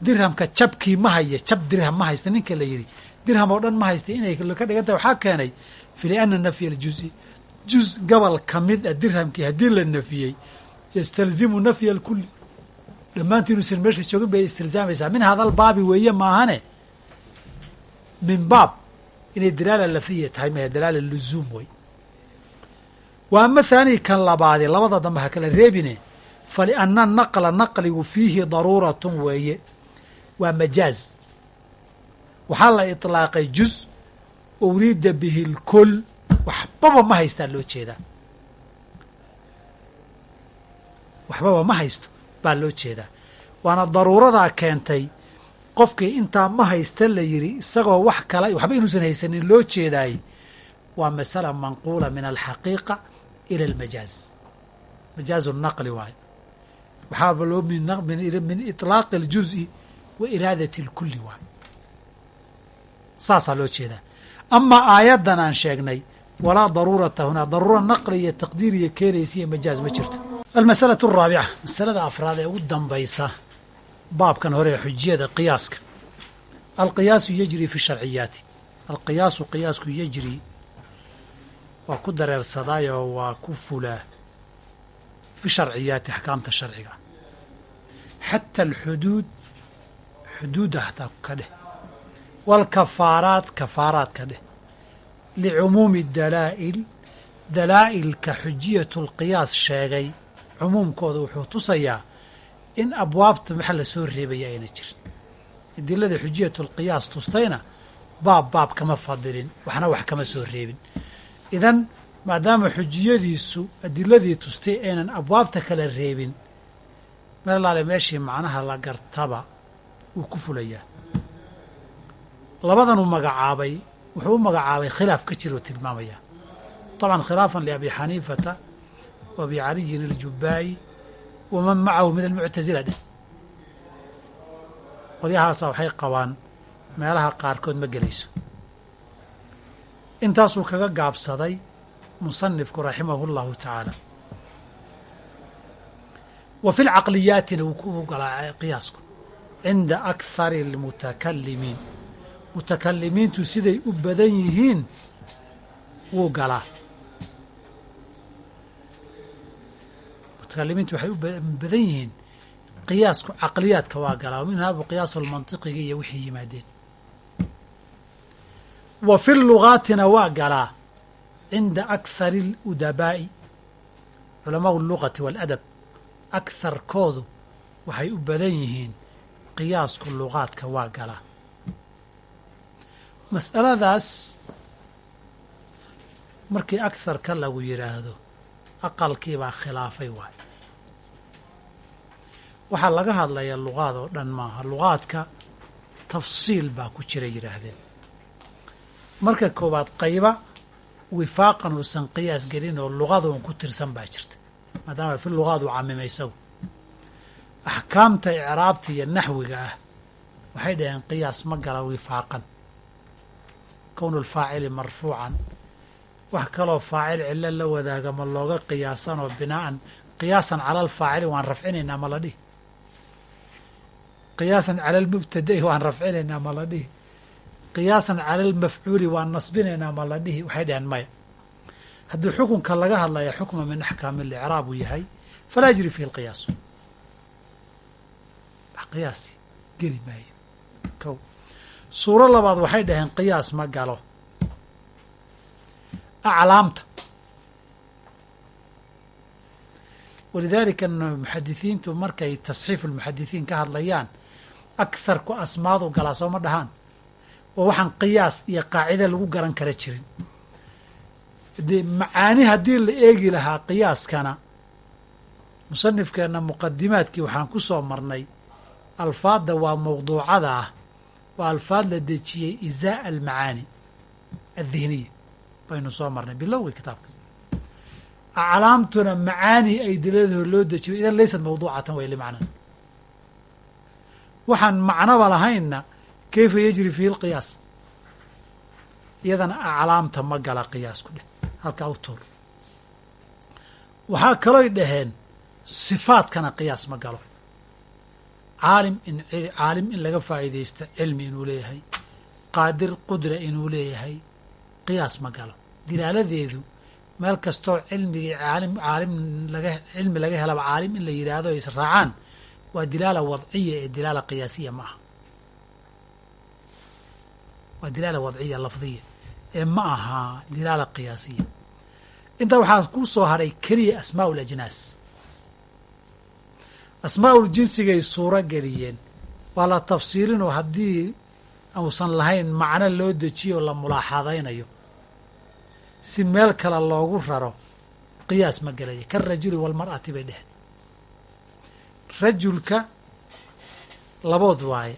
[SPEAKER 1] dirhamka jabkii ma haya jab dirham ma haysta. Ninka la yidhi dirham oo dhan ma haysta inay ka dhigan tahay waxaa keenay falianna nafya aljuzi juz gobol ka mid a dirhamkii haddii la nafiyey yastalzimu nafya alkulli. Dhammaantii inuusan meesha joogin bay istilzaamaysaa. Min hadal baabi weeye maahane? Min baab inay dalaala lafiya tahay mahe dalaala luzuum wey wa ama thaani kan labaadi labada dambe ha kala reebine falianna naqla naqligu fiihi daruuratun weeye. Waa majaaz. Waxaa la iطlaaqay juz uriida bihi lkol waxbaba ma haystaa loo jeedaa. Waxbaba ma haysto baa loo jeedaa. Waana daruuradaa keentay qofkii intaa ma haysta la yidhi isagoo wax kala waxba inuusan haysanin loo jeedaayey waa masala manquula min alxaqiiqa ila almajaaz majaazu naqli waayo waxaaba loo min iطlaaqi اljuز'i wa iraadati اlkuli waayo saasaa loo jeedaa amaa aayaddan aan sheegnay walaa daruurata hunaa daruura naqli iyo taqdiir iyo keenaysa iyo majaaz ma jirto almasalaة الraabica masalada afraad ee ugu dambaysa baabkan hore ee xujiyada qiyaaska. Alqiyaasu yajri fi sharciyaati. Alqiyaasu qiyaasku yajri. Waa ku dareersadaayoo waa ku fulaa fi sharciyaati axkaamta sharciga. Xata alxuduud xuduudda hataa ka dheh. Waalkafaaraat kafaaraad ka dheh. Licumuumi dalaa'il dalaa'ilka xujiyatu lqiyaas sheegay cumuumkooda wuxuu tusayaa in abwaabta maxa la soo reebaya ayna jirin. Adilada xujiyatlqiyaas tustayna baab baab kama fadilin waxna wax kama soo reebin. Idan maadaama xujiyadiisu adiladii tustay aynan abwaabta kala reebin mar meeshii macnaha la gartaba wuu ku fulayaa labadanuu magacaabay wuxuu u magacaabay khilaaf ka jira tilmaamaya. Tilmaamayaa طabcan khilaafan liabi xaniifata wa abi caliyin aljubaa'i waman macahu min almuctazila dheh qolyahaasa waxay qabaan meelaha qaarkood ma gelayso. Intaasuu kaga gaabsaday musanifku raximahu اllahu tacaala. Wa fi lcaqliyaatina wuu ku galaa qiyaasku. Cinda akhari almutakalimiin mutakalimiintu siday u badan yihiin wuu galaa mutakalimiintu waxay u badan yihiin qiyaasku caqliyaadka waa galaa wa minhu abu qiyaasu lmantiqiga iyo wixii yimaadeen. Wa fi lugaatina waa galaa cinda akhari aludabaa'i culamaau allugati waaladab akharkoodu waxay u badan yihiin qiyaasku lugaadka waa galaa mas'aladaas markii akharka lagu yidhaahdo aqalkiibaa khilaafay waay. Waxaa laga hadlayaa lugaad oo dhan maaha. Lugaadka tafsiil baa ku jira yidhaahdeen. Marka koowaad qayba wifaaqan uusan qiyaas gelin oo lugadoon ku tirsan baa jirta. Maadaama fi lugaad uu camimay isagu axkaamta icraabta iyo naxwiga ah waxay dhaheen qiyaas ma gala wifaaqan. Kownu lfaacili marfuucan wax kaloo faacil cilo la wadaaga ma looga qiyaasanoo binaa'an qiyaasan cala alfaacili waan rafcinaynaa ma la dhihi. Qiyaasan cala almubtada'i waan rafcinaynaa ma la dhihi. Qiyaasan cala almafcuuli waan nasbinaynaa ma la dhihi. Waxay dhaheen maya. Haddii xukunka laga hadlaya xukma min axkaami alicraab uu yahay falaa yajri fihi lqiyaasu qiyaasi geli maayo. Kow. Suuro labaad waxay dhaheen qiyaas ma galo aclaamta walidaalika muxadisiintu markay tasxiifu lmuxadisiin ka hadlayaan akharku asmaadu galaa sooma dhahaan oo waxaan qiyaas iyo qaacida lagu garan kara jirin dee macaani haddii la eegi lahaa qiyaaskana musanifkeenna muqadimaadkii waxaan ku soo marnay alfaadda waa mawduucada ah waa alfaad la dejiyey izaa almacaani aldihniya baynu soo marnay bilowga kitaabka. Aclaamtuna macaani ay diladoo loo dejiyo idan laysat mawduucatan way limacnan waxaan macnoba lahaynna kayfa yajri fiihi lqiyaas iyadana aclaamta ma gala qiyaas ku dheh halkaa u tuur. Waxaa kalooy dhaheen sifaadkana qiyaas ma galo. Caalim in caalim in laga faa'iidaysta cilmi inuu leeyahay qaadir qudra inuu leeyahay qiyaas ma galo. Dilaaladeedu meel kastoo cilmigii caalim caalim laga cilmi laga helaba caalim in la yidhaahdo ay israacaan waa dilaala wadciya ee dilaala qiyaasiya ma aha. Waa dilaala wadciya lafdiya. Ee ma aha dilaala qiyaasiya. Intaa waxaa ku soo haray keliya asmaa ulajnaas asmaa'ul jinsigay suuro geliyeen. Waa la tafsiilinoo haddii uusan lahayn macno loo dejiyo la mulaaxadaynayo si meel kale loogu raro qiyaas ma gelaya karajuli walmar'ati bay dheheen. Rajulka labood waaye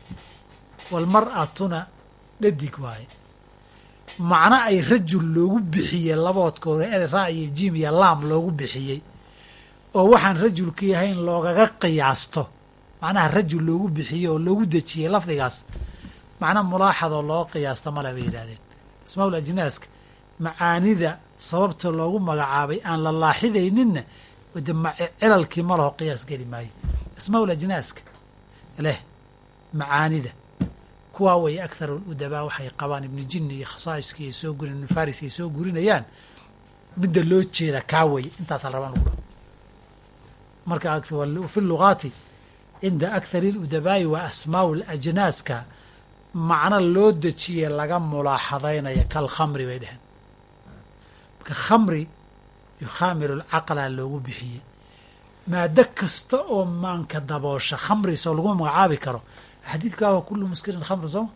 [SPEAKER 1] walmar'atuna dhadig waaye. Macno ay rajul loogu bixiyey laboodkooda ere ra iyo jim iyo laam loogu bixiyey oo waxaan rajulka yahayn loogaga qiyaasto. Macnaha rajul loogu bixiyey oo loogu dejiyey lafdigaas macna mulaaxadoo loo qiyaasta male bay yidhahdeen asmaa'ul ajnaaska macaanida sababta loogu magacaabay aan la laaxidayninna de cilalkii ma laho qiyaas geli maayo. Asmaa'ul ajnaaska leh macaanida kuwaa way akhar udabaa waxay qabaan ibnu jinni iyo khasaa'iskii ay soo gurin ibnu faris ay soo gurinayaan. Midda loo jeeda kaa weye intaasaa rabaan lagu dhaho marka fi lugaati cinda akhari ludabaa'i wa asmaa'u lajnaaska macno loo dejiye laga mulaaxadaynaya kalkhamri bay dheheen marka khamri yukhaamiru lcaqlaa loogu bixiyey. Maado kasta oo maanka daboosha khamri soo laguma magacaabi karo. Xadiidka waa kullu muskirin khamru sooma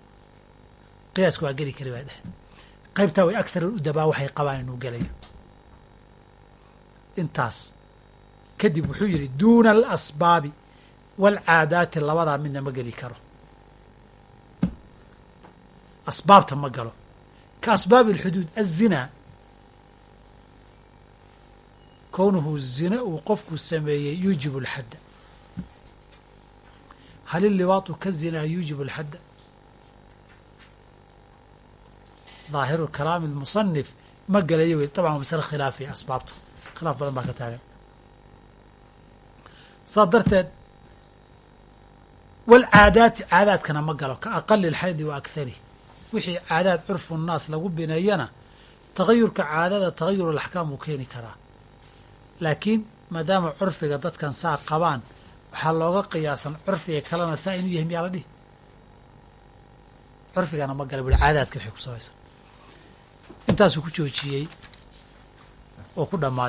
[SPEAKER 1] qiyaaska waa geli kari baa dheh qaybtaa way akhar udabaa waxay qabaan inuu gelayo. Intaas kadib wuxuu yidhi duuna alasbaabi waalcaadaati labadaa midna ma geli karo. Asbaabta ma galo. Ka asbaabi alxuduud azinaa kownuhu zina uu qofku sameeyey yuujibu alxadda. Hal iliwaatu ka zinaa yuujibu alxadda? Daahiru kalaami lmusanif ma gelayo wey طabcan waa masale khilaafiya asbaabtu. Khilaaf badan baa ka taagan. Saa darteed walcaadaati caadaadkana ma galo. Ka aqali alxaydi wa akhari wixii caadaad curfu nnaas lagu bineeyana tagayurka caadada tagayur alaxkaam wuu keeni karaa laakiin maadaama curfiga dadkan saa qabaan waxaa looga qiyaasan curfiga kalena saa inuu yahay miyaa la dhihi? Curfigana ma gala bui caadaadka waxay ku sabaysan intaasuu ku joojiyey oo ku dhammaaday